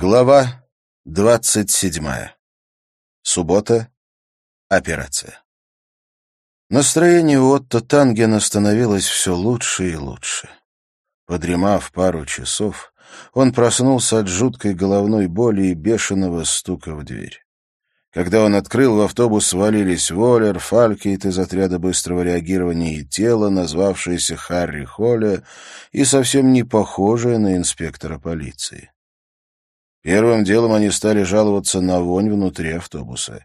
Глава двадцать седьмая. Суббота. Операция. Настроение у Отто Тангена становилось все лучше и лучше. Подремав пару часов, он проснулся от жуткой головной боли и бешеного стука в дверь. Когда он открыл, в автобус свалились Воллер, Фалькейт из отряда быстрого реагирования и тело, назвавшееся Харри Холля, и совсем не похожее на инспектора полиции. Первым делом они стали жаловаться на вонь внутри автобуса.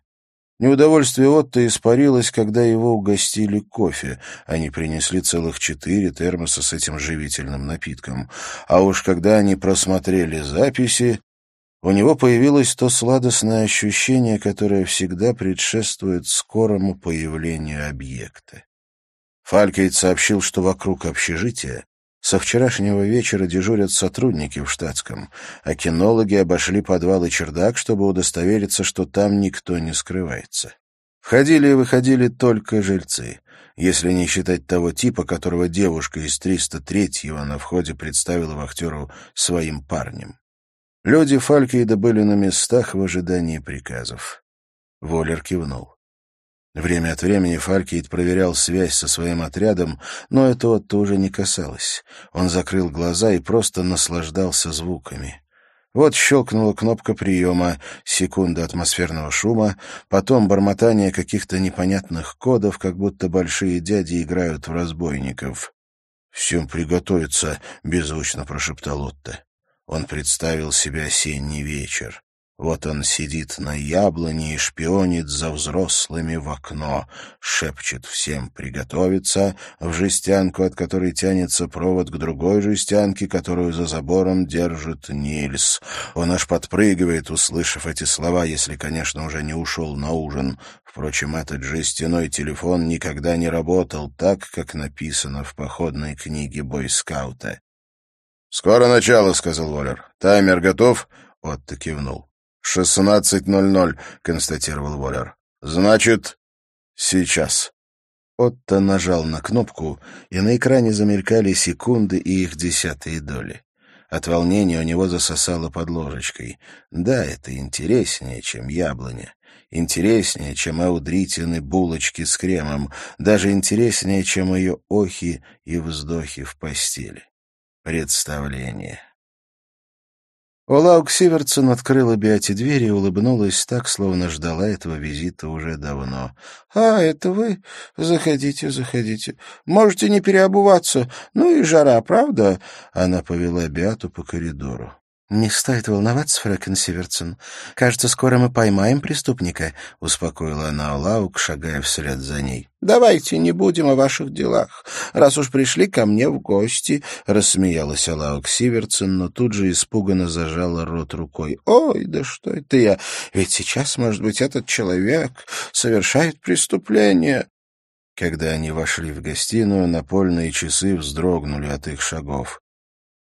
Неудовольствие Отто испарилось, когда его угостили кофе. Они принесли целых четыре термоса с этим живительным напитком. А уж когда они просмотрели записи, у него появилось то сладостное ощущение, которое всегда предшествует скорому появлению объекта. Фалькейт сообщил, что вокруг общежития со вчерашнего вечера дежурят сотрудники в штатском, а кинологи обошли подвал и чердак, чтобы удостовериться, что там никто не скрывается. Входили и выходили только жильцы, если не считать того типа, которого девушка из 303-го на входе представила вахтеру своим парнем. Люди Фалькейда были на местах в ожидании приказов. Воллер кивнул. Время от времени Фалькейт проверял связь со своим отрядом, но этого тоже не касалось. Он закрыл глаза и просто наслаждался звуками. Вот щелкнула кнопка приема, секунда атмосферного шума, потом бормотание каких-то непонятных кодов, как будто большие дяди играют в разбойников. «Всем приготовиться», — беззвучно прошептал Отто. Он представил себе осенний вечер. Вот он сидит на яблоне и шпионит за взрослыми в окно, шепчет всем приготовиться в жестянку, от которой тянется провод к другой жестянке, которую за забором держит Нильс. Он аж подпрыгивает, услышав эти слова, если, конечно, уже не ушел на ужин. Впрочем, этот жестяной телефон никогда не работал так, как написано в походной книге бойскаута. «Скоро начало», — сказал Воллер. «Таймер готов?» — Отто кивнул. «Шестнадцать ноль ноль», — констатировал Воллер. «Значит, сейчас». Отто нажал на кнопку, и на экране замелькали секунды и их десятые доли. От волнения у него засосало под ложечкой. Да, это интереснее, чем яблоня. Интереснее, чем аудритины булочки с кремом. Даже интереснее, чем ее охи и вздохи в постели. Представление. Олаук Сиверсон открыла Беате дверь и улыбнулась так, словно ждала этого визита уже давно. — А, это вы? Заходите, заходите. Можете не переобуваться. Ну и жара, правда? Она повела Беату по коридору. «Не стоит волноваться, фрэкен Сиверсон. Кажется, скоро мы поймаем преступника», — успокоила она Лаук, шагая вслед за ней. «Давайте не будем о ваших делах, раз уж пришли ко мне в гости», — рассмеялась Лаук Сиверсон, но тут же испуганно зажала рот рукой. «Ой, да что это я? Ведь сейчас, может быть, этот человек совершает преступление». Когда они вошли в гостиную, напольные часы вздрогнули от их шагов.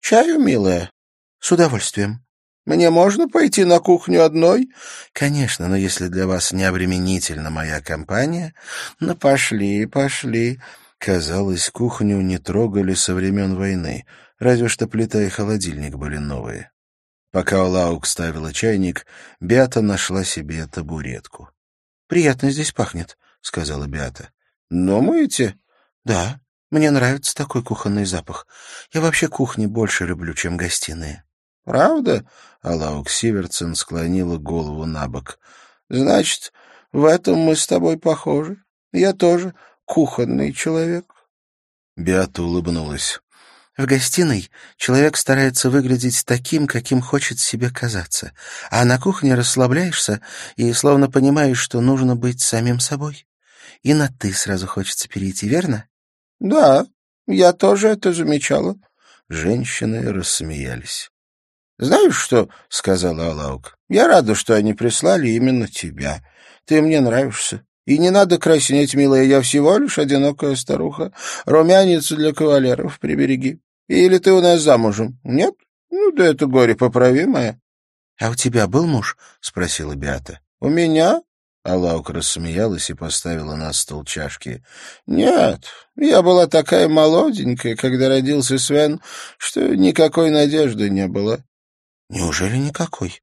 «Чаю, милая?» «С удовольствием». «Мне можно пойти на кухню одной?» «Конечно, но если для вас не обременительна моя компания...» «Ну, пошли, пошли». Казалось, кухню не трогали со времен войны, разве что плита и холодильник были новые. Пока Лаук ставила чайник, Беата нашла себе табуретку. «Приятно здесь пахнет», — сказала Беата. «Но мыете?» «Да, мне нравится такой кухонный запах. Я вообще кухни больше люблю, чем гостиные». Правда? Алаук Сиверсон склонила голову на бок. Значит, в этом мы с тобой похожи. Я тоже кухонный человек. Беата улыбнулась. В гостиной человек старается выглядеть таким, каким хочет себе казаться, а на кухне расслабляешься и словно понимаешь, что нужно быть самим собой. И на «ты» сразу хочется перейти, верно? — Да, я тоже это замечала. Женщины рассмеялись. «Знаешь что?» — сказала Алаук. «Я рада, что они прислали именно тебя. Ты мне нравишься. И не надо краснеть, милая, я всего лишь одинокая старуха. Румянец для кавалеров прибереги. Или ты у нас замужем? Нет? Ну да это горе поправимое». «А у тебя был муж?» — спросила Беата. «У меня?» Алаук рассмеялась и поставила на стол чашки. «Нет, я была такая молоденькая, когда родился Свен, что никакой надежды не было. Неужели никакой?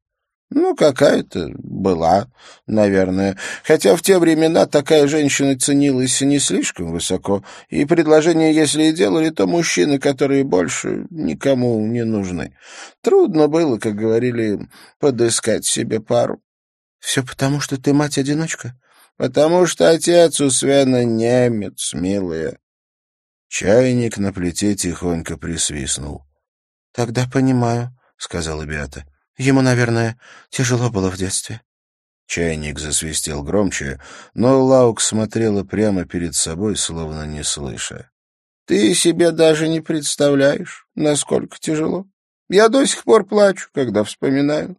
Ну, какая-то была, наверное. Хотя в те времена такая женщина ценилась не слишком высоко, и предложения, если и делали, то мужчины, которые больше никому не нужны. Трудно было, как говорили, подыскать себе пару. — Все потому, что ты мать-одиночка? — Потому что отец у Свена немец, милая. Чайник на плите тихонько присвистнул. — Тогда понимаю, — сказала Беата. Ему, наверное, тяжело было в детстве. Чайник засвистел громче, но Лаук смотрела прямо перед собой, словно не слыша. — Ты себе даже не представляешь, насколько тяжело. Я до сих пор плачу, когда вспоминаю.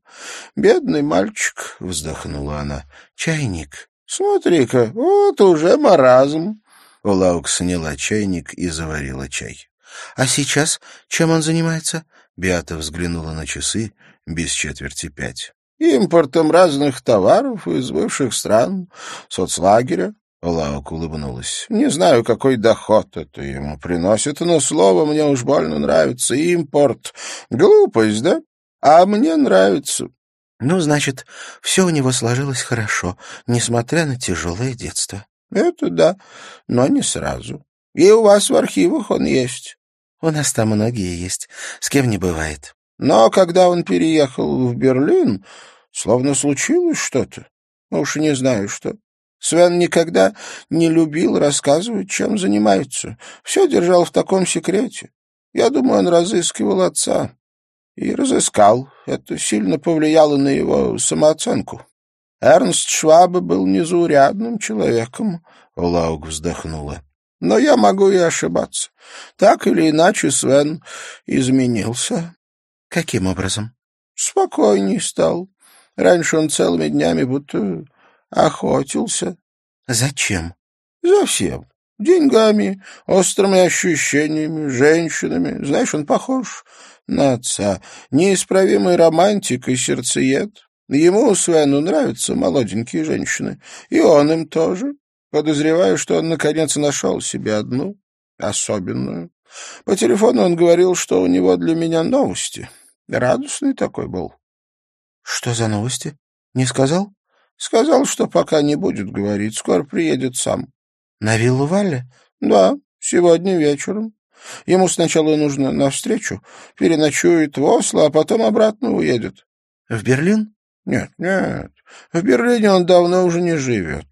Бедный мальчик, — вздохнула она. — Чайник. Смотри-ка, вот уже маразм. Лаук сняла чайник и заварила чай. — А сейчас чем он занимается? Биата взглянула на часы без четверти пять. «Импортом разных товаров из бывших стран, соцлагеря». Лаук улыбнулась. «Не знаю, какой доход это ему приносит, но слово мне уж больно нравится. Импорт. Глупость, да? А мне нравится». «Ну, значит, все у него сложилось хорошо, несмотря на тяжелое детство». «Это да, но не сразу. И у вас в архивах он есть». «У нас там многие есть. С кем не бывает». Но когда он переехал в Берлин, словно случилось что-то. Уж не знаю что. Свен никогда не любил рассказывать, чем занимается. Все держал в таком секрете. Я думаю, он разыскивал отца. И разыскал. Это сильно повлияло на его самооценку. Эрнст Швабе был незаурядным человеком. Лаук вздохнула. Но я могу и ошибаться. Так или иначе Свен изменился. Каким образом? Спокойней стал. Раньше он целыми днями будто охотился. Зачем? За всем. Деньгами, острыми ощущениями, женщинами. Знаешь, он похож на отца. Неисправимый романтик и сердцеед. Ему, Свену, нравятся молоденькие женщины. И он им тоже. Подозреваю, что он, наконец, нашел себе одну, особенную. По телефону он говорил, что у него для меня новости. Радостный такой был. — Что за новости? Не сказал? — Сказал, что пока не будет говорить, скоро приедет сам. — На виллу Валли? — Да, сегодня вечером. Ему сначала нужно навстречу, переночует в Осло, а потом обратно уедет. — В Берлин? — Нет, нет, в Берлине он давно уже не живет.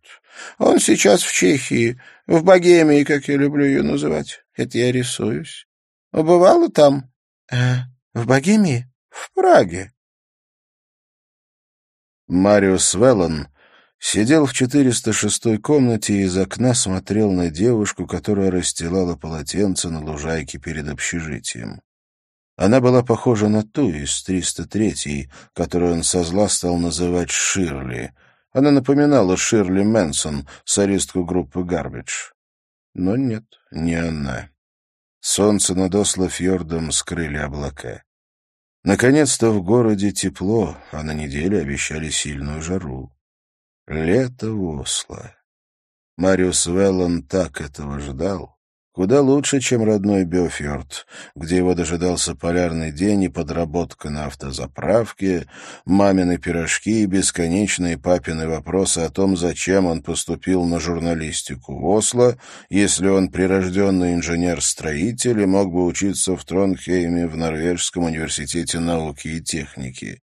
Он сейчас в Чехии, в Богемии, как я люблю ее называть. Это я рисуюсь. Бывало там? Э, в Богемии? В Праге. Мариус Веллон сидел в 406-й комнате и из окна смотрел на девушку, которая расстилала полотенце на лужайке перед общежитием. Она была похожа на ту из 303-й, которую он со зла стал называть Ширли. Она напоминала Ширли Мэнсон, солистку группы «Гарбидж». Но нет, не она. Солнце над Осло-фьордом скрыли облака. Наконец-то в городе тепло, а на неделе обещали сильную жару. Лето в Осло. Мариус Веллон так этого ждал. Куда лучше, чем родной Бёфьорд, где его дожидался полярный день и подработка на автозаправке, мамины пирожки и бесконечные папины вопросы о том, зачем он поступил на журналистику в Осло, если он прирожденный инженер-строитель и мог бы учиться в Тронхейме в Норвежском университете науки и техники.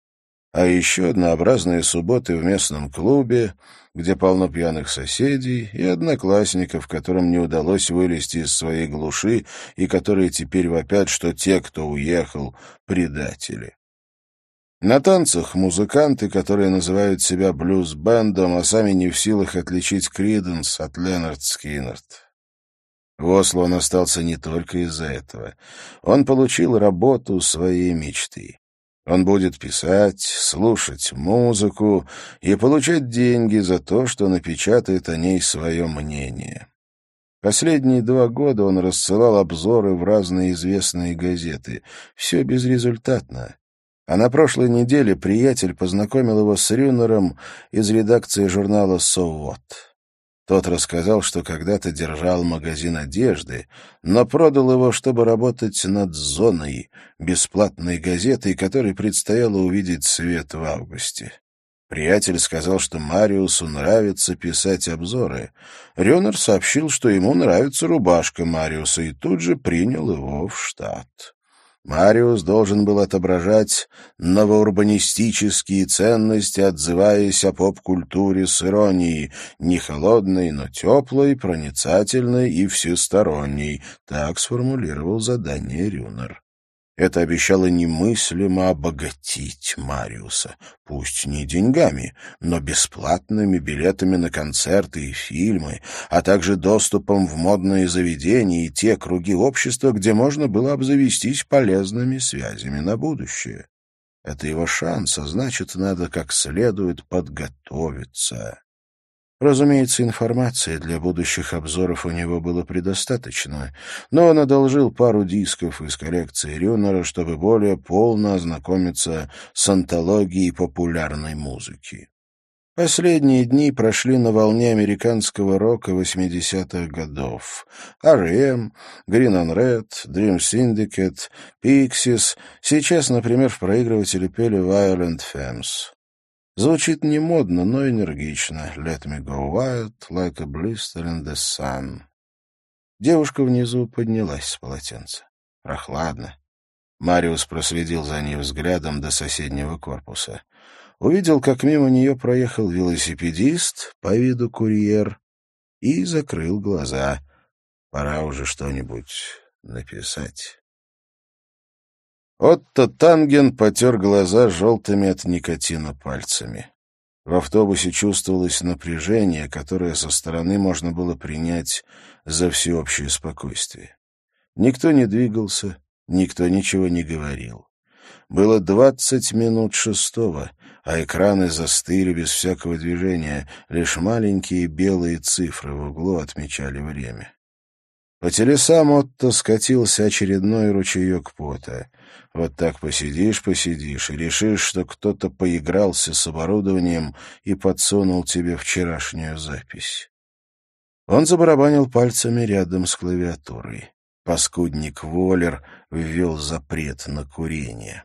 А еще однообразные субботы в местном клубе — где полно пьяных соседей и одноклассников, которым не удалось вылезти из своей глуши и которые теперь вопят, что те, кто уехал, — предатели. На танцах музыканты, которые называют себя блюз-бендом, а сами не в силах отличить Криденс от Ленард Скиннерт. В Осло он остался не только из-за этого. Он получил работу своей мечты. Он будет писать, слушать музыку и получать деньги за то, что напечатает о ней свое мнение. Последние два года он рассылал обзоры в разные известные газеты. Все безрезультатно. А на прошлой неделе приятель познакомил его с Рюнером из редакции журнала «Соввод». Тот рассказал, что когда-то держал магазин одежды, но продал его, чтобы работать над «Зоной», бесплатной газетой, которой предстояло увидеть свет в августе. Приятель сказал, что Мариусу нравится писать обзоры. Рёнер сообщил, что ему нравится рубашка Мариуса, и тут же принял его в штат. Мариус должен был отображать новоурбанистические ценности, отзываясь о поп-культуре с иронией, не холодной, но теплой, проницательной и всесторонней, так сформулировал задание Рюнер. Это обещало немыслимо обогатить Мариуса, пусть не деньгами, но бесплатными билетами на концерты и фильмы, а также доступом в модные заведения и те круги общества, где можно было обзавестись полезными связями на будущее. Это его шанс, а значит, надо как следует подготовиться. Разумеется, информации для будущих обзоров у него было предостаточно, но он одолжил пару дисков из коллекции Рюнера, чтобы более полно ознакомиться с антологией популярной музыки. Последние дни прошли на волне американского рока 80-х годов. R.E.M., Green on Red, Dream Syndicate, Pixies. Сейчас, например, в проигрывателе пели Violent Femmes. Звучит не модно, но энергично. «Let me go wild, like a blister in the sun». Девушка внизу поднялась с полотенца. Прохладно. Мариус проследил за ней взглядом до соседнего корпуса. Увидел, как мимо нее проехал велосипедист, по виду курьер, и закрыл глаза. Пора уже что-нибудь написать. Отто Танген потер глаза желтыми от никотина пальцами. В автобусе чувствовалось напряжение, которое со стороны можно было принять за всеобщее спокойствие. Никто не двигался, никто ничего не говорил. Было двадцать минут шестого, а экраны застыли без всякого движения, лишь маленькие белые цифры в углу отмечали время. По телесам Отто скатился очередной ручеек пота. Вот так посидишь, посидишь и решишь, что кто-то поигрался с оборудованием и подсунул тебе вчерашнюю запись. Он забарабанил пальцами рядом с клавиатурой. Паскудник Воллер ввел запрет на курение.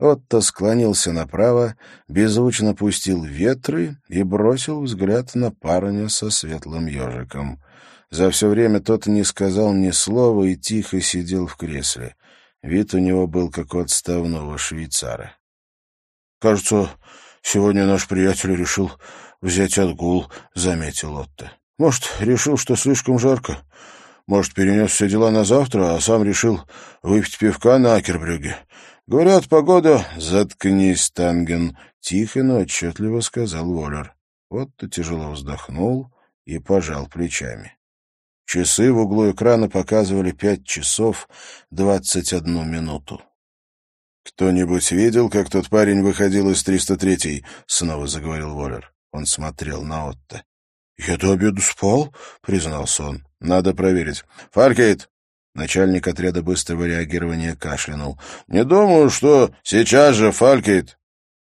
Отто склонился направо, беззвучно пустил ветры и бросил взгляд на парня со светлым ежиком — за все время тот не сказал ни слова и тихо сидел в кресле. Вид у него был как у отставного швейцара. — Кажется, сегодня наш приятель решил взять отгул, — заметил Отто. — Может, решил, что слишком жарко. Может, перенес все дела на завтра, а сам решил выпить пивка на Акербрюге. Говорят, погода... — Заткнись, Танген, — тихо, но отчетливо сказал Воллер. Отто тяжело вздохнул и пожал плечами. Часы в углу экрана показывали пять часов двадцать одну минуту. «Кто-нибудь видел, как тот парень выходил из 303-й?» — снова заговорил Воллер. Он смотрел на Отто. «Я до обеда спал», — признался он. «Надо проверить. Фаркейт!» Начальник отряда быстрого реагирования кашлянул. «Не думаю, что сейчас же, Фалькейт!»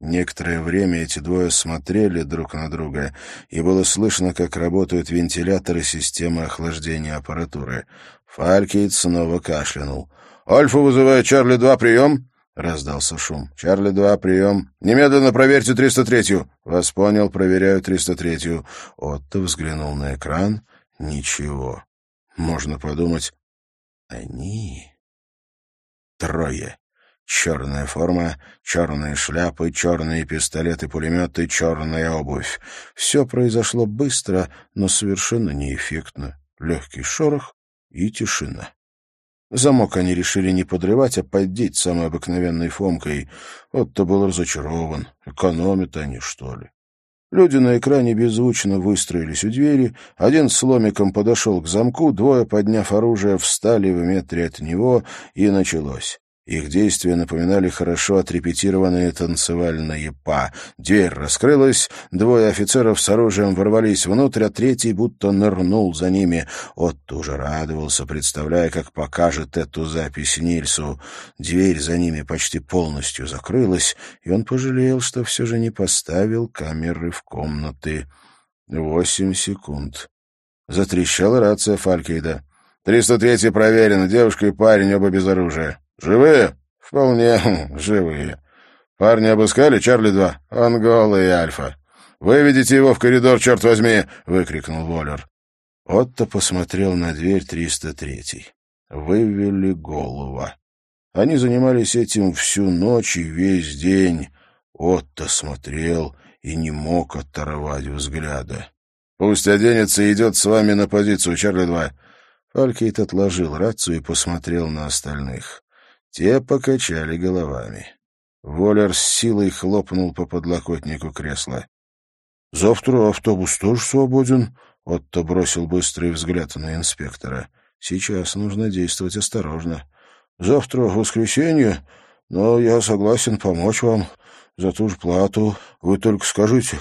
Некоторое время эти двое смотрели друг на друга, и было слышно, как работают вентиляторы системы охлаждения аппаратуры. Фалькейт снова кашлянул. «Альфа вызывает Чарли-2, прием!» — раздался шум. «Чарли-2, прием! Немедленно проверьте 303-ю!» «Вас понял, проверяю 303-ю». Отто взглянул на экран. «Ничего. Можно подумать, они...» Трое. Черная форма, черные шляпы, черные пистолеты-пулеметы, черная обувь. Все произошло быстро, но совершенно неэффектно. Легкий шорох и тишина. Замок они решили не подрывать, а поддеть самой обыкновенной фомкой. Вот-то был разочарован. Экономят они, что ли. Люди на экране беззвучно выстроились у двери. Один с ломиком подошел к замку, двое, подняв оружие, встали в метре от него, и началось. Их действия напоминали хорошо отрепетированные танцевальные па. Дверь раскрылась, двое офицеров с оружием ворвались внутрь, а третий будто нырнул за ними. Отто уже радовался, представляя, как покажет эту запись Нильсу. Дверь за ними почти полностью закрылась, и он пожалел, что все же не поставил камеры в комнаты. Восемь секунд. Затрещала рация Фалькейда. «Триста третий проверено. Девушка и парень оба без оружия. Живые?» «Вполне живые. Парни обыскали Чарли-2. Ангола и Альфа. «Выведите его в коридор, черт возьми!» — выкрикнул Воллер. Отто посмотрел на дверь 303-й. Вывели голова. Они занимались этим всю ночь и весь день. Отто смотрел и не мог оторвать взгляда. «Пусть оденется и идет с вами на позицию, Чарли-2». Фалькейт отложил рацию и посмотрел на остальных. Те покачали головами. Воллер с силой хлопнул по подлокотнику кресла. «Завтра автобус тоже свободен», — Отто бросил быстрый взгляд на инспектора. «Сейчас нужно действовать осторожно. Завтра воскресенье, но я согласен помочь вам за ту же плату. Вы только скажите,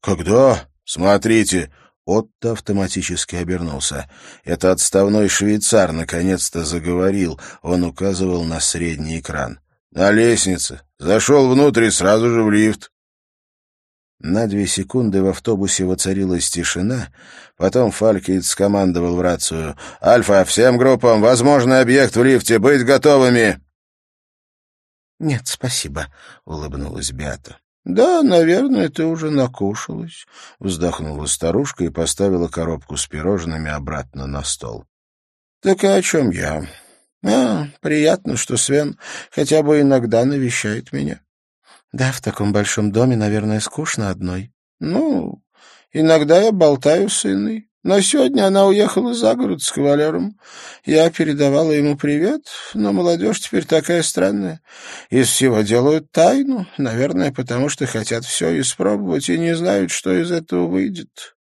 когда?» «Смотрите!» Отто автоматически обернулся. Это отставной швейцар наконец-то заговорил. Он указывал на средний экран. «На лестнице. Зашел внутрь и сразу же в лифт». На две секунды в автобусе воцарилась тишина. Потом Фалькейт скомандовал в рацию. «Альфа, всем группам, возможный объект в лифте, быть готовыми!» «Нет, спасибо», — улыбнулась Беата. «Да, наверное, ты уже накушалась», — вздохнула старушка и поставила коробку с пирожными обратно на стол. «Так и о чем я? А, приятно, что Свен хотя бы иногда навещает меня. Да, в таком большом доме, наверное, скучно одной. Ну, иногда я болтаю с Инной. Но сегодня она уехала за город с кавалером. Я передавала ему привет, но молодежь теперь такая странная. Из всего делают тайну, наверное, потому что хотят все испробовать и не знают, что из этого выйдет.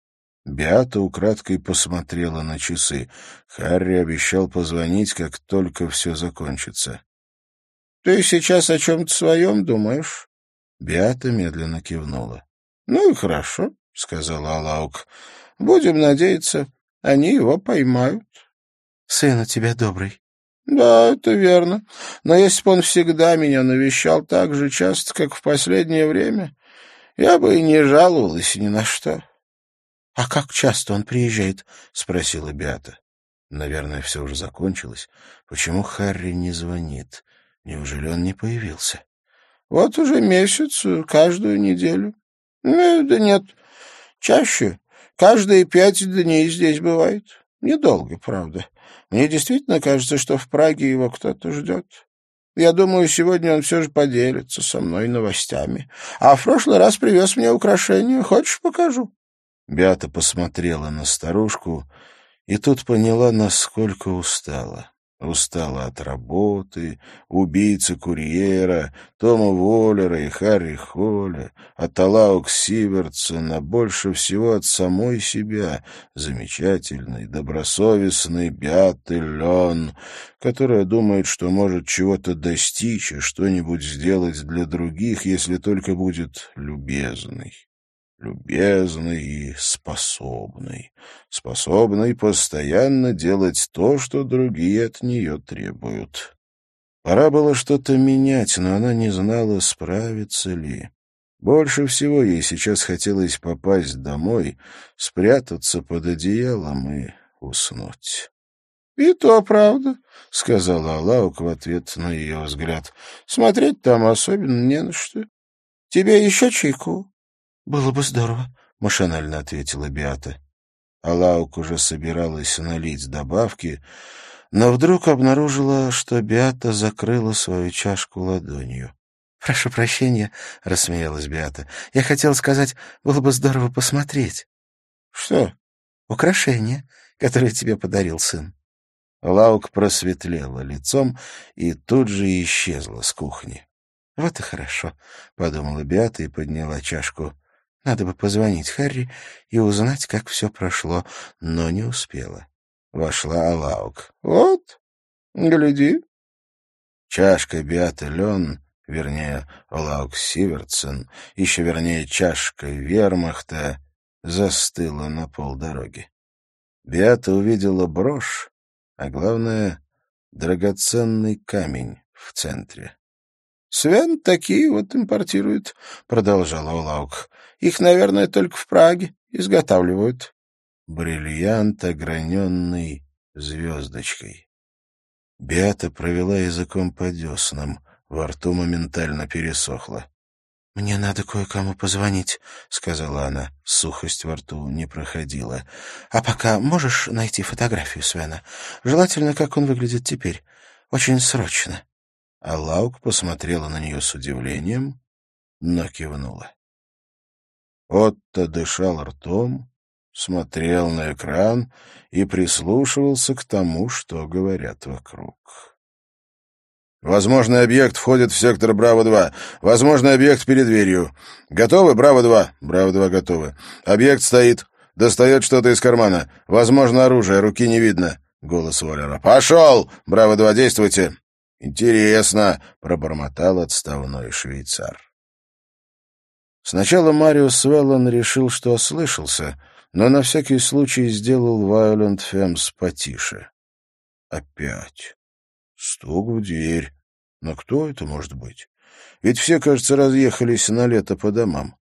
Беата украдкой посмотрела на часы. Харри обещал позвонить, как только все закончится. — Ты сейчас о чем-то своем думаешь? Беата медленно кивнула. — Ну и хорошо, — сказала Алаук. — Будем надеяться, они его поймают. — Сын у тебя добрый. — Да, это верно. Но если бы он всегда меня навещал так же часто, как в последнее время, я бы и не жаловалась ни на что. — А как часто он приезжает? — спросила Беата. Наверное, все уже закончилось. Почему Харри не звонит? Неужели он не появился? Вот уже месяц, каждую неделю. Ну, да нет, чаще. Каждые пять дней здесь бывает. Недолго, правда. Мне действительно кажется, что в Праге его кто-то ждет. Я думаю, сегодня он все же поделится со мной новостями. А в прошлый раз привез мне украшение. Хочешь, покажу?» Бята посмотрела на старушку и тут поняла, насколько устала. Устала от работы, убийцы курьера, Тома Воллера и Харри Холля, от Алаук Сиверсона, больше всего от самой себя, замечательной, добросовестной Беаты Лен, которая думает, что может чего-то достичь и что-нибудь сделать для других, если только будет любезной любезный и способный, способный постоянно делать то, что другие от нее требуют. Пора было что-то менять, но она не знала, справится ли. Больше всего ей сейчас хотелось попасть домой, спрятаться под одеялом и уснуть. — И то правда, — сказала Алаук в ответ на ее взгляд. — Смотреть там особенно не на что. Тебе еще чайку? «Было бы здорово», — машинально ответила Биата. Алаук уже собиралась налить добавки, но вдруг обнаружила, что Биата закрыла свою чашку ладонью. «Прошу прощения», — рассмеялась Биата. «Я хотела сказать, было бы здорово посмотреть». «Что?» «Украшение, которое тебе подарил сын». Лаук просветлела лицом и тут же исчезла с кухни. «Вот и хорошо», — подумала Биата и подняла чашку. Надо бы позвонить Харри и узнать, как все прошло, но не успела. Вошла Алаук. — Вот, гляди. Чашка Беата Лен, вернее, Алаук Сивертсон, еще вернее, чашка вермахта, застыла на полдороги. Беата увидела брошь, а главное — драгоценный камень в центре. — Свен такие вот импортирует, — продолжала Улаук. Их, наверное, только в Праге изготавливают. Бриллиант, ограненный звездочкой. Беата провела языком по деснам, во рту моментально пересохло. «Мне надо кое-кому позвонить», — сказала она. Сухость во рту не проходила. «А пока можешь найти фотографию Свена? Желательно, как он выглядит теперь. Очень срочно». А Лаук посмотрела на нее с удивлением, но кивнула. Отто дышал ртом, смотрел на экран и прислушивался к тому, что говорят вокруг. «Возможный объект входит в сектор Браво-2. Возможный объект перед дверью. Готовы, Браво-2?» «Браво-2 готовы. Объект стоит. Достает что-то из кармана. Возможно, оружие. Руки не видно». Голос Уоллера. «Пошел! Браво-2, действуйте!» «Интересно!» — пробормотал отставной швейцар. Сначала Мариус Веллан решил, что ослышался, но на всякий случай сделал Violent Femmes потише. Опять. Стук в дверь. Но кто это может быть? Ведь все, кажется, разъехались на лето по домам.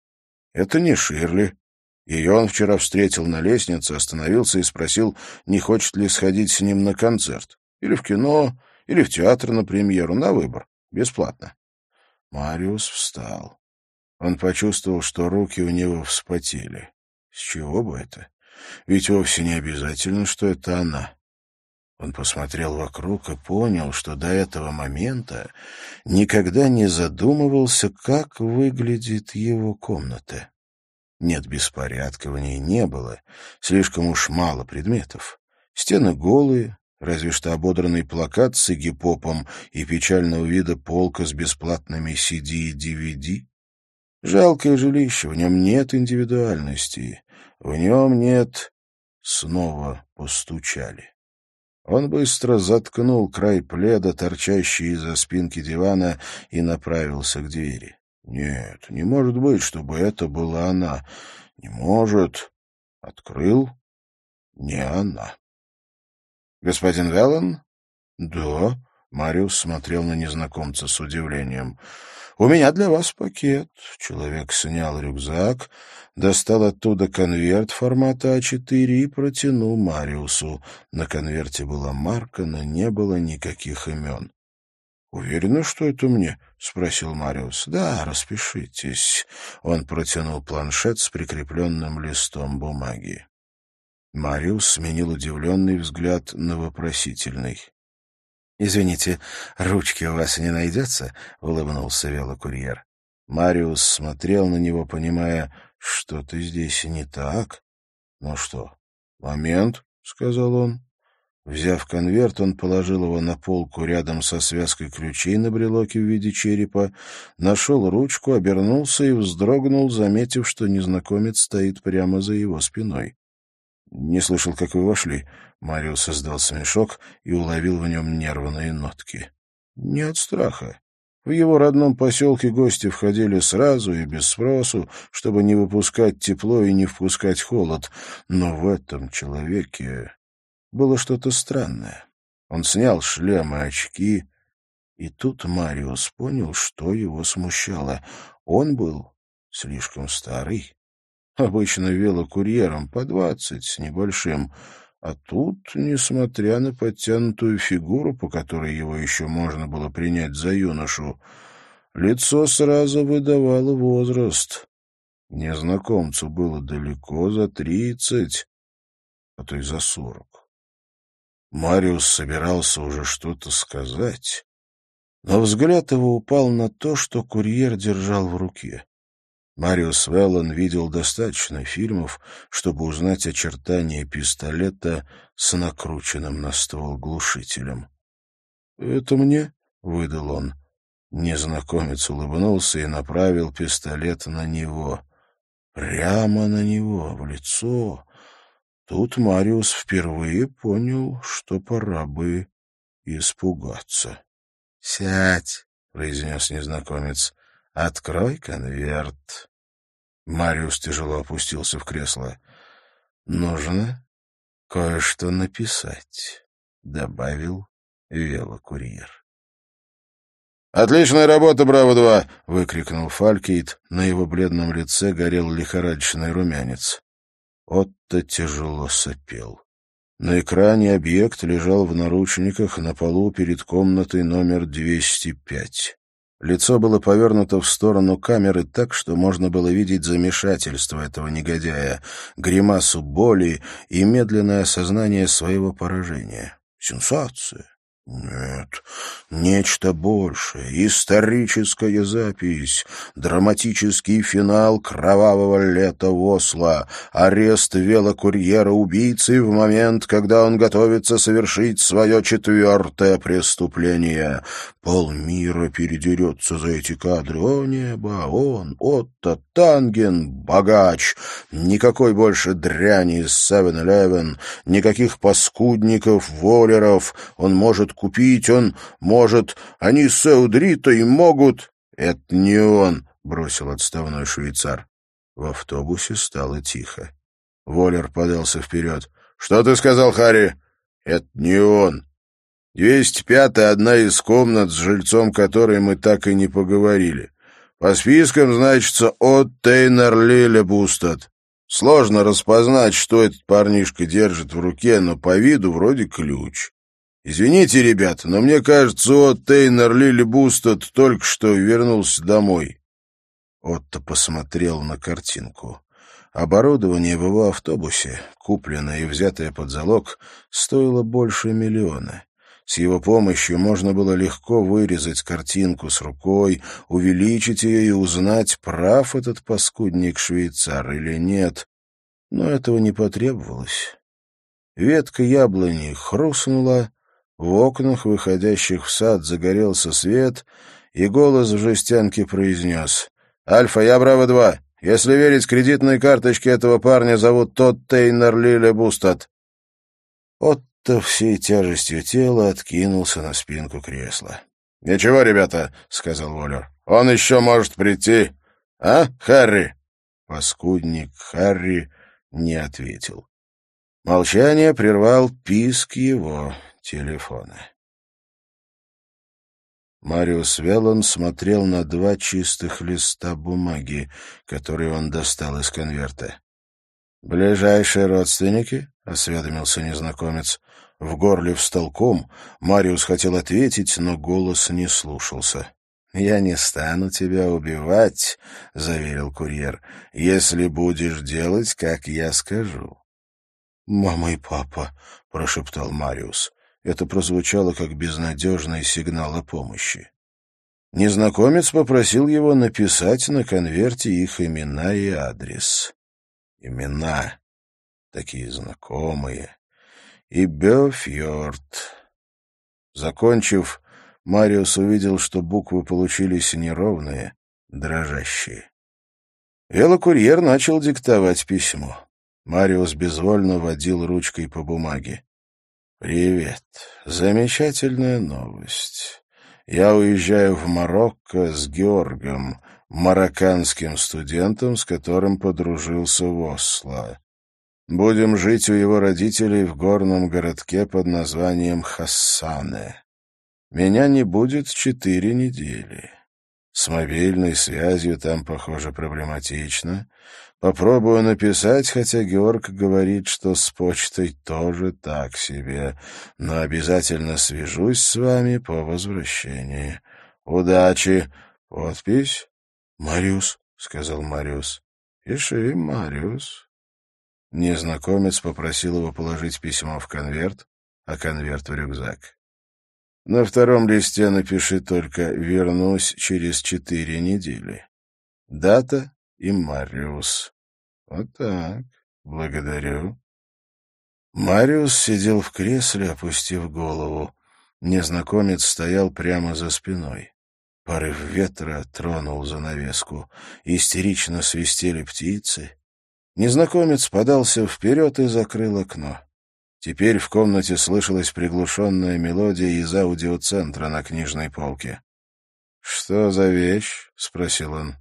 Это не Ширли. Ее он вчера встретил на лестнице, остановился и спросил, не хочет ли сходить с ним на концерт. Или в кино, или в театр на премьеру, на выбор, бесплатно. Мариус встал. Он почувствовал, что руки у него вспотели. С чего бы это? Ведь вовсе не обязательно, что это она. Он посмотрел вокруг и понял, что до этого момента никогда не задумывался, как выглядит его комната. Нет, беспорядка в ней не было, слишком уж мало предметов. Стены голые, разве что ободранный плакат с игипопом и печального вида полка с бесплатными CD и DVD. Жалкое жилище, в нем нет индивидуальности, в нем нет... Снова постучали. Он быстро заткнул край пледа, торчащий из-за спинки дивана, и направился к двери. Нет, не может быть, чтобы это была она. Не может. Открыл. Не она. «Господин Веллен?» «Да». Мариус смотрел на незнакомца с удивлением. «У меня для вас пакет». Человек снял рюкзак, достал оттуда конверт формата А4 и протянул Мариусу. На конверте была марка, но не было никаких имен. «Уверены, что это мне?» — спросил Мариус. «Да, распишитесь». Он протянул планшет с прикрепленным листом бумаги. Мариус сменил удивленный взгляд на вопросительный. «Извините, ручки у вас не найдется?» — улыбнулся велокурьер. Мариус смотрел на него, понимая, что-то здесь не так. «Ну что, момент?» — сказал он. Взяв конверт, он положил его на полку рядом со связкой ключей на брелоке в виде черепа, нашел ручку, обернулся и вздрогнул, заметив, что незнакомец стоит прямо за его спиной. «Не слышал, как вы вошли». Марио создал смешок и уловил в нем нервные нотки. «Не от страха. В его родном поселке гости входили сразу и без спросу, чтобы не выпускать тепло и не впускать холод. Но в этом человеке было что-то странное. Он снял шлем и очки, и тут Мариус понял, что его смущало. Он был слишком старый. Обычно велокурьером по двадцать с небольшим, а тут, несмотря на подтянутую фигуру, по которой его еще можно было принять за юношу, лицо сразу выдавало возраст. Незнакомцу было далеко за тридцать, а то и за сорок. Мариус собирался уже что-то сказать, но взгляд его упал на то, что курьер держал в руке. Мариус Веллон видел достаточно фильмов, чтобы узнать очертания пистолета с накрученным на ствол глушителем. «Это мне?» — выдал он. Незнакомец улыбнулся и направил пистолет на него. Прямо на него, в лицо. Тут Мариус впервые понял, что пора бы испугаться. «Сядь», — произнес незнакомец. «Открой конверт». Мариус тяжело опустился в кресло. «Нужно кое-что написать», — добавил велокурьер. «Отличная работа, Браво-2!» — выкрикнул Фалькейт. На его бледном лице горел лихорадочный румянец. Отто тяжело сопел. На экране объект лежал в наручниках на полу перед комнатой номер 205. Лицо было повернуто в сторону камеры так, что можно было видеть замешательство этого негодяя, гримасу боли и медленное осознание своего поражения. Сенсация! Нет, нечто большее, историческая запись, драматический финал кровавого лета в Осло, арест велокурьера-убийцы в момент, когда он готовится совершить свое четвертое преступление. Полмира передерется за эти кадры. О небо, он, Отто, Танген, богач. Никакой больше дряни из 7-Eleven, никаких паскудников, волеров. Он может купить, он может. Они с Эудритой могут... — Это не он, — бросил отставной швейцар. В автобусе стало тихо. Волер подался вперед. — Что ты сказал, Харри? — Это не он. 205-я — одна из комнат, с жильцом которой мы так и не поговорили. По спискам значится Одд Эйнар Лиллебустад. Сложно распознать, что этот парнишка держит в руке, но по виду вроде ключ. «Извините, ребята, но мне кажется, Одд Эйнар Лиллебустад только что вернулся домой». Отто посмотрел на картинку. Оборудование в его автобусе, купленное и взятое под залог, стоило больше миллиона. С его помощью можно было легко вырезать картинку с рукой, увеличить ее и узнать, прав этот паскудник-швейцар или нет. Но этого не потребовалось. Ветка яблони хрустнула, в окнах, выходящих в сад, загорелся свет, и голос в жестянке произнес. «Альфа, я Браво-2. Если верить кредитной карточке этого парня, зовут тот Тейнер Лиле Бустад». Отто всей тяжестью тела откинулся на спинку кресла. «Ничего, ребята», — сказал Воллер. «Он еще может прийти. А, Харри?» Паскудник Харри не ответил. Молчание прервал писк его телефона. Мариус Веллон смотрел на два чистых листа бумаги, которые он достал из конверта. «Ближайшие родственники?» — осведомился незнакомец. В горле встал ком. Мариус хотел ответить, но голос не слушался. «Я не стану тебя убивать», — заверил курьер, — «если будешь делать, как я скажу». «Мама и папа», — прошептал Мариус. Это прозвучало как безнадежный сигнал о помощи. Незнакомец попросил его написать на конверте их имена и адрес. Имена, такие знакомые. И Бёфьорд. Закончив, Мариус увидел, что буквы получились неровные, дрожащие. Велокурьер начал диктовать письмо. Мариус безвольно водил ручкой по бумаге. «Привет. Замечательная новость. Я уезжаю в Марокко с Георгом, марокканским студентом, с которым подружился в Осло. Будем жить у его родителей в горном городке под названием Хассане. Меня не будет четыре недели. С мобильной связью там, похоже, проблематично». Попробую написать, хотя Георг говорит, что с почтой тоже так себе, но обязательно свяжусь с вами по возвращении. Удачи! Подпись? Мариус, — сказал Мариус. Пиши, Мариус. Незнакомец попросил его положить письмо в конверт, а конверт в рюкзак. На втором листе напиши только «Вернусь через четыре недели». Дата и Мариус. Вот так. Благодарю. Мариус сидел в кресле, опустив голову. Незнакомец стоял прямо за спиной. Порыв ветра тронул занавеску. Истерично свистели птицы. Незнакомец подался вперед и закрыл окно. Теперь в комнате слышалась приглушенная мелодия из аудиоцентра на книжной полке. «Что за вещь?» — спросил он.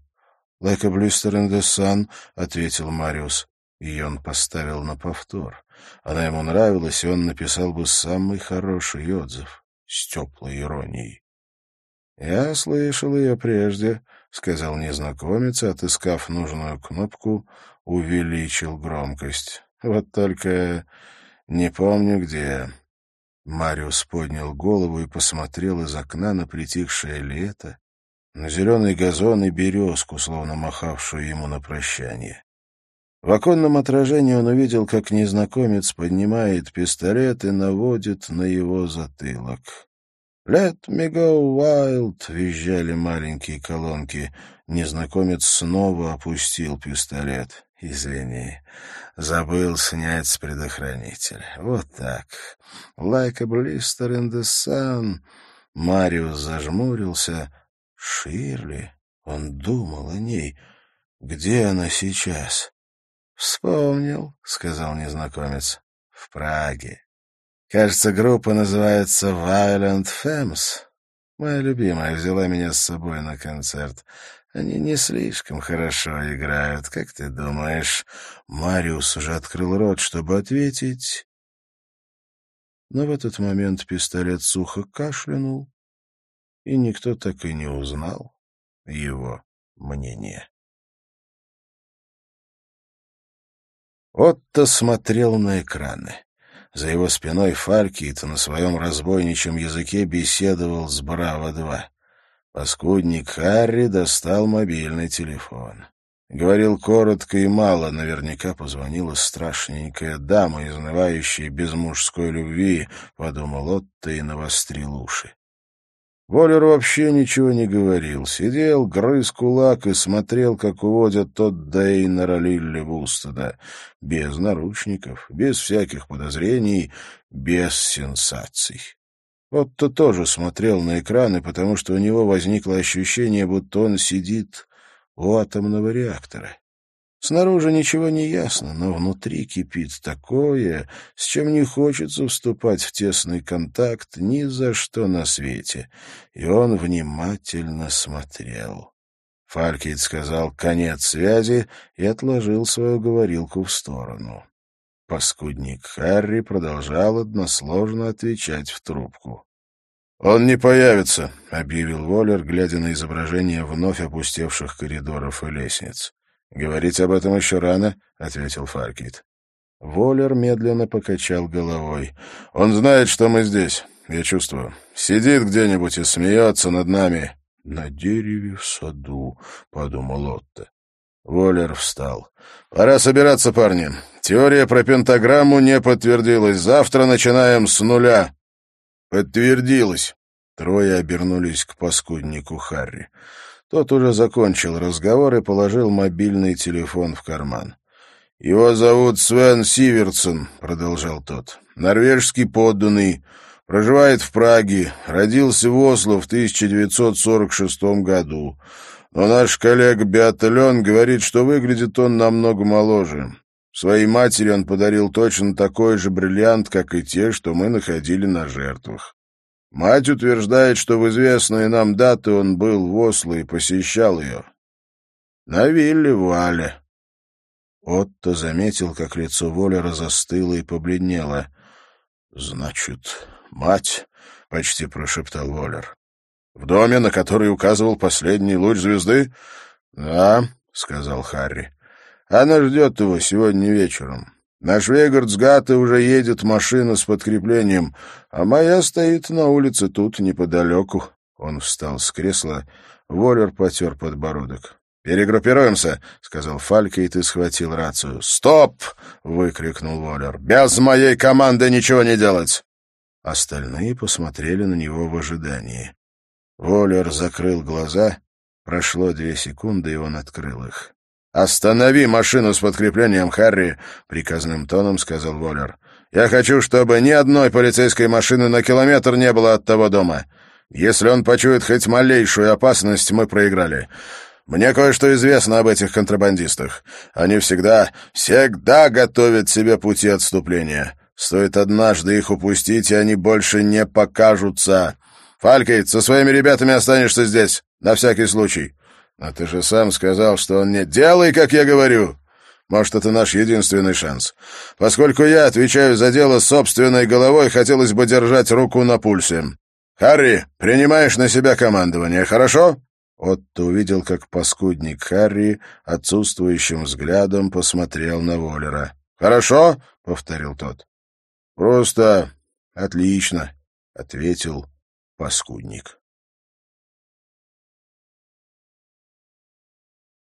«Like a blister in the sun», — ответил Мариус. И он поставил на повтор. Она ему нравилась, и он написал бы самый хороший отзыв с теплой иронией. «Я слышал ее прежде», — сказал незнакомец, отыскав нужную кнопку, увеличил громкость. «Вот только не помню где». Мариус поднял голову и посмотрел из окна на притихшее лето, на зеленый газон и березку, словно махавшую ему на прощание. В оконном отражении он увидел, как незнакомец поднимает пистолет и наводит на его затылок. «Let me go wild!» — визжали маленькие колонки. Незнакомец снова опустил пистолет. «Извини, забыл снять с предохранителя. Вот так. Like a blister in the sun». Мариус зажмурился. «Ширли?» Он думал о ней. «Где она сейчас?» «Вспомнил», — сказал незнакомец. «В Праге. Кажется, группа называется Violent Femmes. Моя любимая взяла меня с собой на концерт. Они не слишком хорошо играют, как ты думаешь?» Мариус уже открыл рот, чтобы ответить. Но в этот момент пистолет сухо кашлянул, и никто так и не узнал его мнение. Отто смотрел на экраны. За его спиной Фалькит на своем разбойничьем языке беседовал с Браво-2. Паскудник Харри достал мобильный телефон. Говорил коротко и мало, наверняка позвонила страшненькая дама, изнывающая без мужской любви, — подумал Отто и навострил уши. Воллер вообще ничего не говорил. Сидел, грыз кулак и смотрел, как уводят тот Дейнера Лилли Вустеда. Без наручников, без всяких подозрений, без сенсаций. Отто тоже смотрел на экраны, потому что у него возникло ощущение, будто он сидит у атомного реактора. Снаружи ничего не ясно, но внутри кипит такое, с чем не хочется вступать в тесный контакт ни за что на свете. И он внимательно смотрел. Фалькейт сказал «конец связи» и отложил свою говорилку в сторону. Паскудник Харри продолжал односложно отвечать в трубку. «Он не появится», — объявил Воллер, глядя на изображение вновь опустевших коридоров и лестниц. «Говорить об этом еще рано», — ответил Фаркит. Воллер медленно покачал головой. «Он знает, что мы здесь. Я чувствую. Сидит где-нибудь и смеется над нами». «На дереве в саду», — подумал Отто. Воллер встал. «Пора собираться, парни. Теория про пентаграмму не подтвердилась. Завтра начинаем с нуля». «Подтвердилась». Трое обернулись к паскуднику Харри. Тот уже закончил разговор и положил мобильный телефон в карман. «Его зовут Свен Сиверсон», — продолжал тот. «Норвежский подданный, проживает в Праге, родился в Осло в 1946 году. Но наш коллега Беатален говорит, что выглядит он намного моложе. Своей матери он подарил точно такой же бриллиант, как и те, что мы находили на жертвах. Мать утверждает, что в известные нам даты он был в Осло и посещал ее. На вилле Вале. Отто заметил, как лицо Волера застыло и побледнело. — Значит, мать, — почти прошептал Волер. — В доме, на который указывал последний луч звезды? — Да, — сказал Харри. — Она ждет его сегодня вечером. Наш Вегардсгата уже едет машина с подкреплением, а моя стоит на улице тут, неподалеку. Он встал с кресла, Воллер потер подбородок. «Перегруппируемся», — сказал Фалькейт и схватил рацию. «Стоп!» — выкрикнул Воллер. «Без моей команды ничего не делать!» Остальные посмотрели на него в ожидании. Воллер закрыл глаза. Прошло две секунды, и он открыл их. «Останови машину с подкреплением, Харри!» — приказным тоном сказал Воллер. «Я хочу, чтобы ни одной полицейской машины на километр не было от того дома. Если он почует хоть малейшую опасность, мы проиграли. Мне кое-что известно об этих контрабандистах. Они всегда, всегда готовят себе пути отступления. Стоит однажды их упустить, и они больше не покажутся. Фалькейт, со своими ребятами останешься здесь, на всякий случай. А ты же сам сказал, что он не... Делай, как я говорю!» Может, это наш единственный шанс. Поскольку я отвечаю за дело собственной головой, хотелось бы держать руку на пульсе. Харри, принимаешь на себя командование, хорошо?» Отто увидел, как паскудник Харри отсутствующим взглядом посмотрел на Воллера. «Хорошо?» — повторил тот. «Просто отлично», — ответил паскудник.